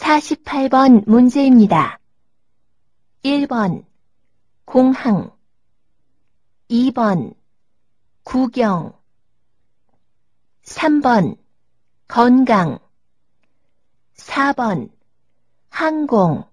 48번 문제입니다. 1번 공항. 2번 구경 3번 건강. 4번 항공.